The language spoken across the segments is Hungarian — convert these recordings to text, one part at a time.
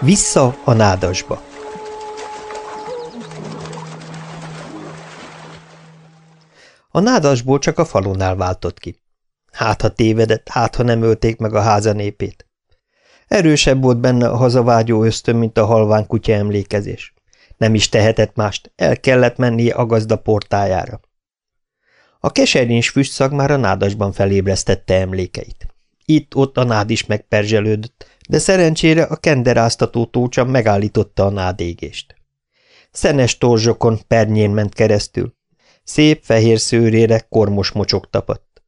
Vissza a nádasba A nádasból csak a falunál váltott ki. Hát, ha tévedett, hát, ha nem ölték meg a háza népét. Erősebb volt benne a hazavágyó ösztön, mint a halvány kutya emlékezés. Nem is tehetett mást, el kellett mennie a gazda portájára. A keserénys füstszag már a nádasban felébresztette emlékeit. Itt-ott a nád is megperzselődött, de szerencsére a kenderáztató tócsa megállította a nádégést. Szenes torzsokon pernyén ment keresztül. Szép fehér szőrére kormos mocsok tapadt.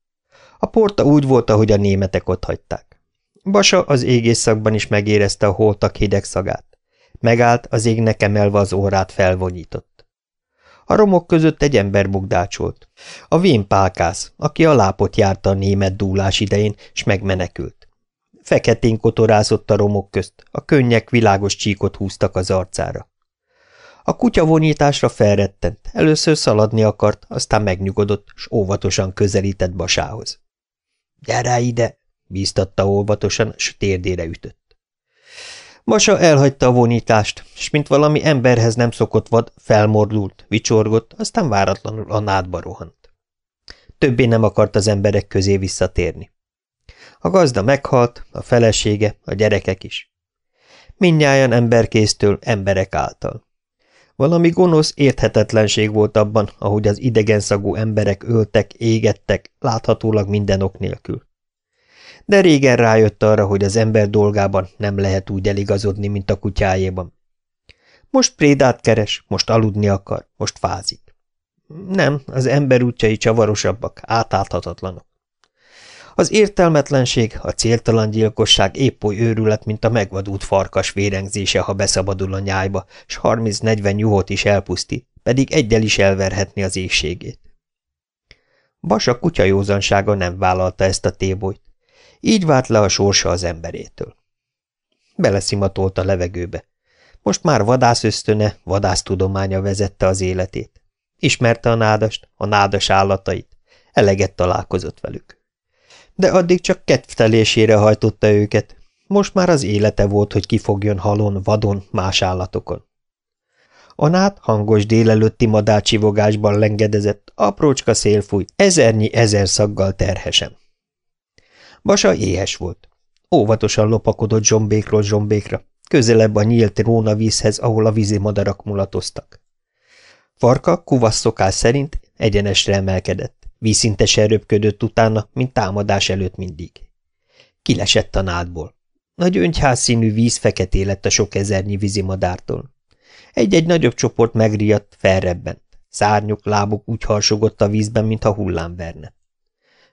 A porta úgy volt, ahogy a németek ott hagyták. Basa az égészszakban is megérezte a holtak hideg szagát. Megállt, az égnek emelve az órát felvonyított. A romok között egy ember bugdácsolt. A vén pálkász, aki a lápot járta a német dúlás idején, s megmenekült. Feketén kotorázott a romok közt, a könnyek világos csíkot húztak az arcára. A kutya vonításra felrettent, először szaladni akart, aztán megnyugodott, s óvatosan közelített Basához. – Gyere ide! – bíztatta óvatosan, s térdére ütött. Basa elhagyta a vonítást, s mint valami emberhez nem szokott vad, felmordult, vicsorgott, aztán váratlanul a nádba rohant. Többé nem akart az emberek közé visszatérni. A gazda meghalt, a felesége, a gyerekek is. Mindnyájan emberkésztől emberek által. Valami gonosz érthetetlenség volt abban, ahogy az idegen szagú emberek öltek, égettek, láthatólag minden ok nélkül. De régen rájött arra, hogy az ember dolgában nem lehet úgy eligazodni, mint a kutyájéban. Most prédát keres, most aludni akar, most fázik. Nem, az ember útjai csavarosabbak, átálthatatlanok. Az értelmetlenség, a céltalan gyilkosság épp oly őrület, mint a megvadult farkas vérengzése, ha beszabadul a nyájba, s 30-40 juhot is elpusztít, pedig egyel is elverhetni az égségét. Basa kutyajózansága nem vállalta ezt a tébolyt. Így vált le a sorsa az emberétől. Beleszimatolt a levegőbe. Most már vadász ösztöne, vadásztudománya vezette az életét. Ismerte a nádast, a nádas állatait, eleget találkozott velük de addig csak kedvtelésére hajtotta őket. Most már az élete volt, hogy kifogjon halon, vadon, más állatokon. A nát hangos délelőtti madácsivogásban lengedezett, aprócska szél fújt, ezernyi ezer szaggal terhesen. Basa éhes volt. Óvatosan lopakodott zsombékról zsombékra, közelebb a nyílt róna vízhez, ahol a vízi madarak mulatoztak. Farka kuvasz szokás szerint egyenesre emelkedett. Vízszintesen röpködött utána, mint támadás előtt mindig. Kilesett a nádból. A gyöngyház színű víz feketé lett a sok ezernyi vízimadártól. Egy-egy nagyobb csoport megriadt, felrebbent. Szárnyok, lábuk úgy harsogott a vízben, mintha hullám verne.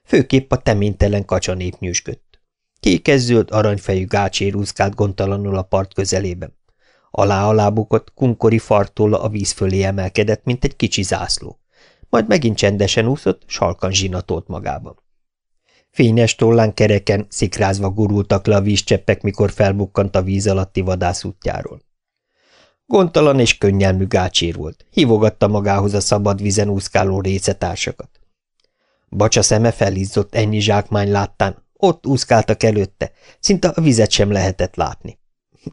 Főképp a teménytelen kacsanép nyűsgött. Kékes-zöld aranyfejű gácsér úszkált gondtalanul a part közelében. Alá-alá bukott, kunkori fartóla a víz fölé emelkedett, mint egy kicsi zászló majd megint csendesen úszott, salkan zsinatolt magában. Fényes tollán kereken, szikrázva gurultak le a vízcseppek, mikor felbukkant a víz alatti vadász útjáról. Gondtalan és könnyelmű gácsír volt, hívogatta magához a szabad vízen úszkáló részetársakat. Bacsa szeme felizzott ennyi zsákmány láttán, ott úszkáltak előtte, szinte a vizet sem lehetett látni.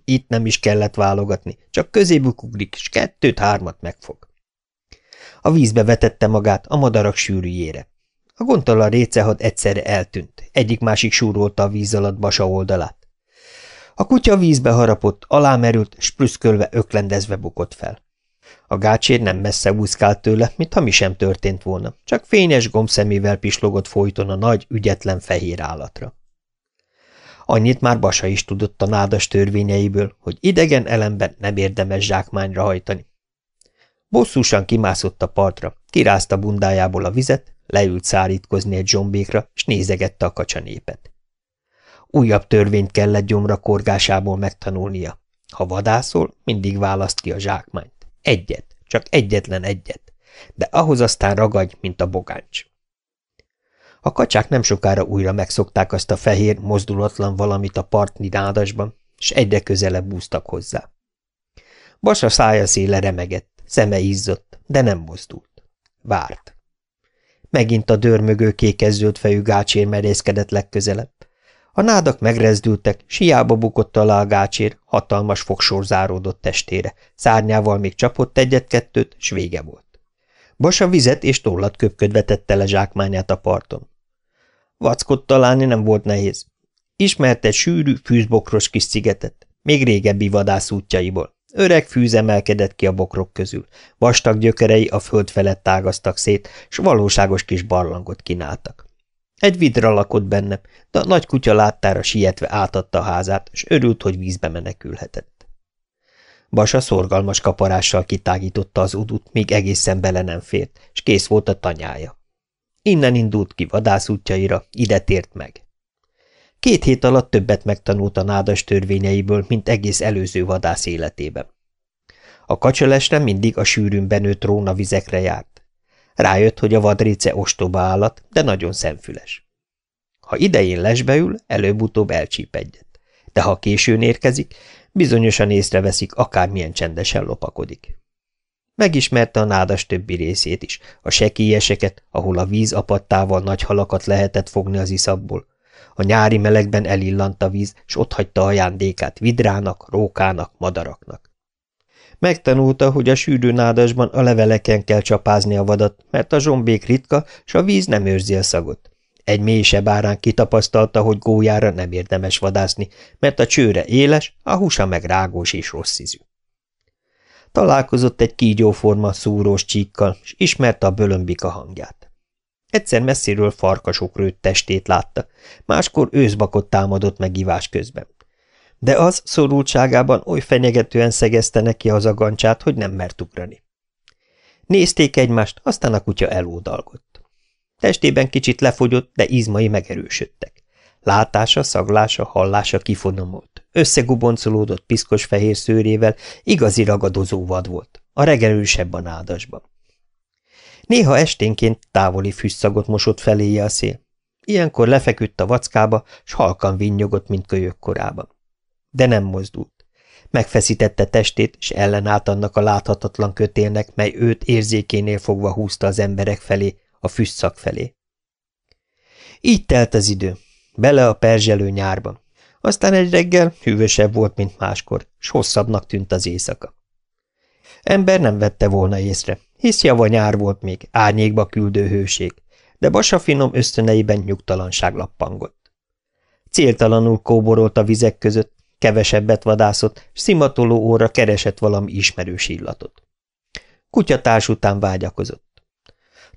Itt nem is kellett válogatni, csak közébük ugrik, s kettőt-hármat megfog. A vízbe vetette magát a madarak sűrűjére. A gondtalan récehad egyszerre eltűnt, egyik-másik súrolta a víz alatt Basa oldalát. A kutya vízbe harapott, alámerült, s prüszkölve öklendezve bukott fel. A gácsér nem messze úszkált tőle, mintha mi sem történt volna, csak fényes gombszemével pislogott folyton a nagy, ügyetlen fehér állatra. Annyit már Basa is tudott a nádas törvényeiből, hogy idegen elemben nem érdemes zsákmányra hajtani. Bosszúsan kimászott a partra, kirázta bundájából a vizet, leült szárítkozni egy zsombékra, s nézegette a kacsanépet. Újabb törvényt kellett gyomra korgásából megtanulnia. Ha vadászol, mindig választ ki a zsákmányt. Egyet, csak egyetlen egyet, de ahhoz aztán ragadj, mint a bogáncs. A kacsák nem sokára újra megszokták azt a fehér, mozdulatlan valamit a partni nádasban, s egyre közelebb búztak hozzá. Basa szája széle remegett, szeme izzott, de nem mozdult. Várt. Megint a dörmögő kékezzőt fejű gácsér merészkedett legközelebb. A nádak megrezdültek, siába bukott alá a gácsér, hatalmas fogsor záródott testére, szárnyával még csapott egyet-kettőt, s vége volt. Basa vizet és tollat köpködve tette le zsákmányát a parton. Vackot találni nem volt nehéz. Ismerte sűrű, fűzbokros kis szigetet, még régebbi vadász útjaiból. Öreg fűz emelkedett ki a bokrok közül, vastag gyökerei a föld felett tágaztak szét, s valóságos kis barlangot kínáltak. Egy vidra lakott benne, de a nagy kutya láttára sietve átadta a házát, és örült, hogy vízbe menekülhetett. Basa szorgalmas kaparással kitágította az udut, míg egészen bele nem fért, és kész volt a tanyája. Innen indult ki vadászútjaira, ide tért meg. Két hét alatt többet megtanult a nádas törvényeiből, mint egész előző vadász életében. A kacsalesre mindig a sűrűn benőtt róna vizekre járt. Rájött, hogy a vadréce ostoba állat, de nagyon szemfüles. Ha idején lesbe ül, előbb-utóbb elcsíp egyet. De ha későn érkezik, bizonyosan észreveszik, akármilyen csendesen lopakodik. Megismerte a nádas többi részét is, a sekélyeseket, ahol a víz apattával nagy halakat lehetett fogni az iszapból, a nyári melegben elillant a víz, s otthagyta ajándékát vidrának, rókának, madaraknak. Megtanulta, hogy a sűrű nádasban a leveleken kell csapázni a vadat, mert a zsombék ritka, s a víz nem őrzi a szagot. Egy mélysebb árán kitapasztalta, hogy gólyára nem érdemes vadászni, mert a csőre éles, a húsa meg rágós és rossz ízű. Találkozott egy kígyóforma szúrós csíkkal, és ismerte a bölömbika hangját. Egyszer messziről farkasok rőtt testét látta, máskor őszbakot támadott meg ivás közben. De az szorultságában oly fenyegetően szegezte neki az agancsát, hogy nem mert ugrani. Nézték egymást, aztán a kutya elódalgott. Testében kicsit lefogyott, de izmai megerősödtek. Látása, szaglása, hallása kifonomult. Összeguboncolódott piszkos fehér szőrével, igazi ragadozó vad volt, a regelősebb a nádasban. Néha esténként távoli fűszagot mosott feléje a szél. Ilyenkor lefeküdt a vackába, s halkan vinnyogott, mint kölyök korában. De nem mozdult. Megfeszítette testét, s ellenállt annak a láthatatlan kötélnek, mely őt érzékénél fogva húzta az emberek felé, a fűszak felé. Így telt az idő, bele a perzselő nyárba. Aztán egy reggel hűvösebb volt, mint máskor, s hosszabbnak tűnt az éjszaka. Ember nem vette volna észre, hisz java nyár volt még, árnyékba küldő hőség, de Basa finom ösztöneiben nyugtalanság lappangott. Céltalanul kóborolt a vizek között, kevesebbet vadászott, s szimatoló óra keresett valami ismerős illatot. Kutyatárs után vágyakozott.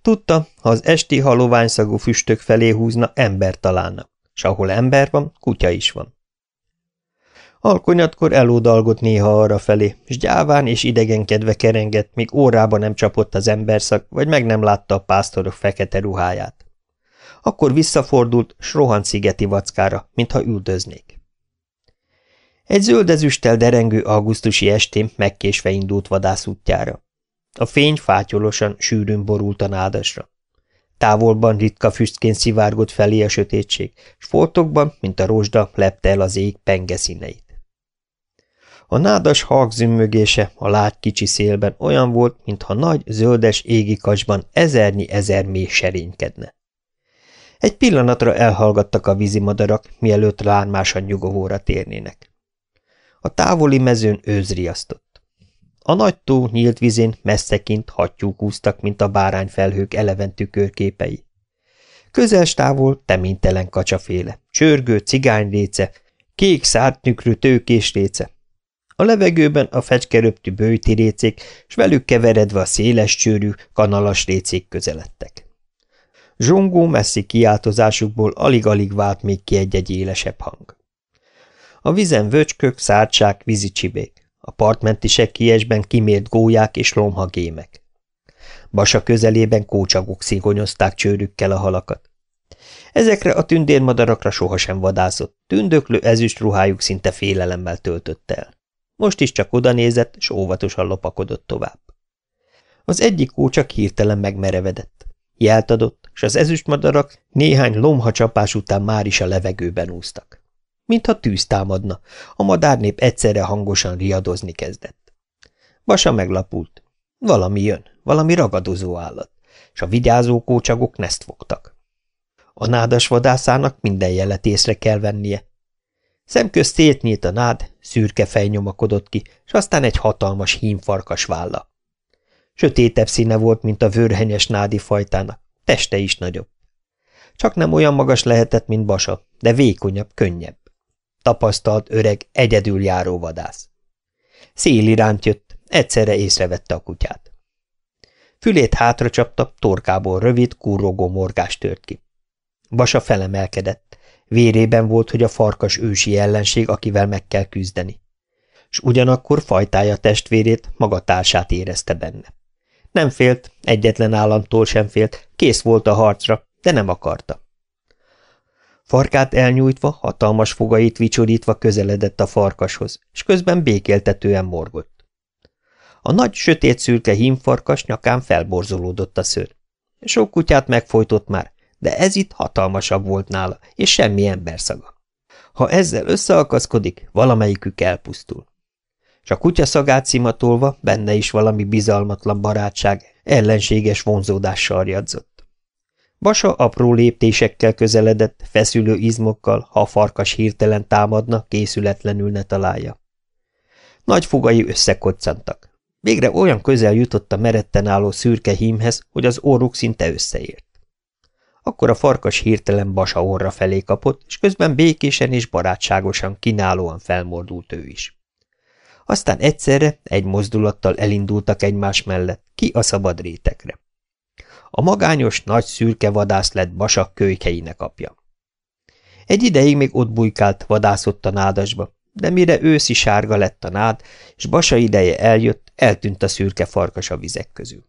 Tudta, ha az esti haloványszagú füstök felé húzna, ember találna, s ahol ember van, kutya is van. Alkonyatkor elódalgott néha arra felé, s gyáván és idegenkedve kerengett, míg órába nem csapott az emberszak, vagy meg nem látta a pásztorok fekete ruháját. Akkor visszafordult, s rohant szigeti vackára, mintha üldöznék. Egy zöldezüstel derengő augusztusi estén megkésve indult vadászútjára. A fény fátyolosan, sűrűn borult a nádasra. Távolban ritka füstként szivárgott felé a sötétség, s foltokban, mint a rozsda, lepte el az ég penge színeit. A nádas halk zümmögése a lágy kicsi szélben olyan volt, mintha nagy, zöldes égi kacsban ezernyi ezer mély serénykedne. Egy pillanatra elhallgattak a vízimadarak, mielőtt lármásan nyugovóra térnének. A távoli mezőn őz riasztott. A nagy tó nyílt vizén messzekint hattyúk úztak, mint a bárányfelhők eleven tükörképei. Közel távol teménytelen kacsaféle, csörgő cigányréce, kék szártnyükrű tőkés réce, a levegőben a fecskeröptű bőjti récék, s velük keveredve a széles csőrű, kanalas récék közeledtek. Zsongó messzi kiáltozásukból alig-alig vált még ki egy-egy élesebb hang. A vizen vöcskök, szárcsák, vízicsibék, a partmenti sekkiesben kimért gólyák és lomhagémek. Basa közelében kócsagok szigonyozták csőrükkel a halakat. Ezekre a tündérmadarakra sohasem vadászott, tündöklő ezüst ruhájuk szinte félelemmel töltött el. Most is csak oda nézett, s óvatosan lopakodott tovább. Az egyik kó csak hirtelen megmerevedett. Jelt adott, s az ezüstmadarak néhány lomha csapás után már is a levegőben úztak. Mintha tűz támadna, a madárnép egyszerre hangosan riadozni kezdett. Basa meglapult. Valami jön, valami ragadozó állat, és a vigyázó kócsagok neszt fogtak. A nádas vadászának minden jelet észre kell vennie. Szemközt szétnyílt a nád, szürke fej nyomakodott ki, és aztán egy hatalmas hímfarkas válla. Sötétebb színe volt, mint a vörhenyes nádi fajtának, teste is nagyobb. Csak nem olyan magas lehetett, mint Basa, de vékonyabb, könnyebb. Tapasztalt, öreg, egyedül járó vadász. Szél iránt jött, egyszerre észrevette a kutyát. Fülét hátra csapta, torkából rövid, kurrogó morgás tört ki. Basa felemelkedett. Vérében volt, hogy a farkas ősi ellenség, akivel meg kell küzdeni. S ugyanakkor fajtája testvérét, maga társát érezte benne. Nem félt, egyetlen államtól sem félt, kész volt a harcra, de nem akarta. Farkát elnyújtva, hatalmas fogait vicsorítva közeledett a farkashoz, és közben békéltetően morgott. A nagy, sötét szürke hímfarkas nyakán felborzolódott a szőr. Sok kutyát megfojtott már, de ez itt hatalmasabb volt nála, és semmi emberszaga. Ha ezzel összeakaszkodik, valamelyikük elpusztul. És a kutya szagát szimatolva benne is valami bizalmatlan barátság, ellenséges vonzódással jadzott. Basa apró léptésekkel közeledett, feszülő izmokkal, ha a farkas hirtelen támadna, készületlenül ne találja. Nagy fogai összekoccantak. Végre olyan közel jutott a meretten álló szürke hímhez, hogy az orruk szinte összeért. Akkor a farkas hirtelen Basa orra felé kapott, és közben békésen és barátságosan, kínálóan felmordult ő is. Aztán egyszerre egy mozdulattal elindultak egymás mellett, ki a szabad rétekre. A magányos, nagy szürke vadász lett Basak kölykeinek apja. Egy ideig még ott bujkált, vadászott a nádasba, de mire őszi sárga lett a nád, és Basa ideje eljött, eltűnt a szürke farkas a vizek közül.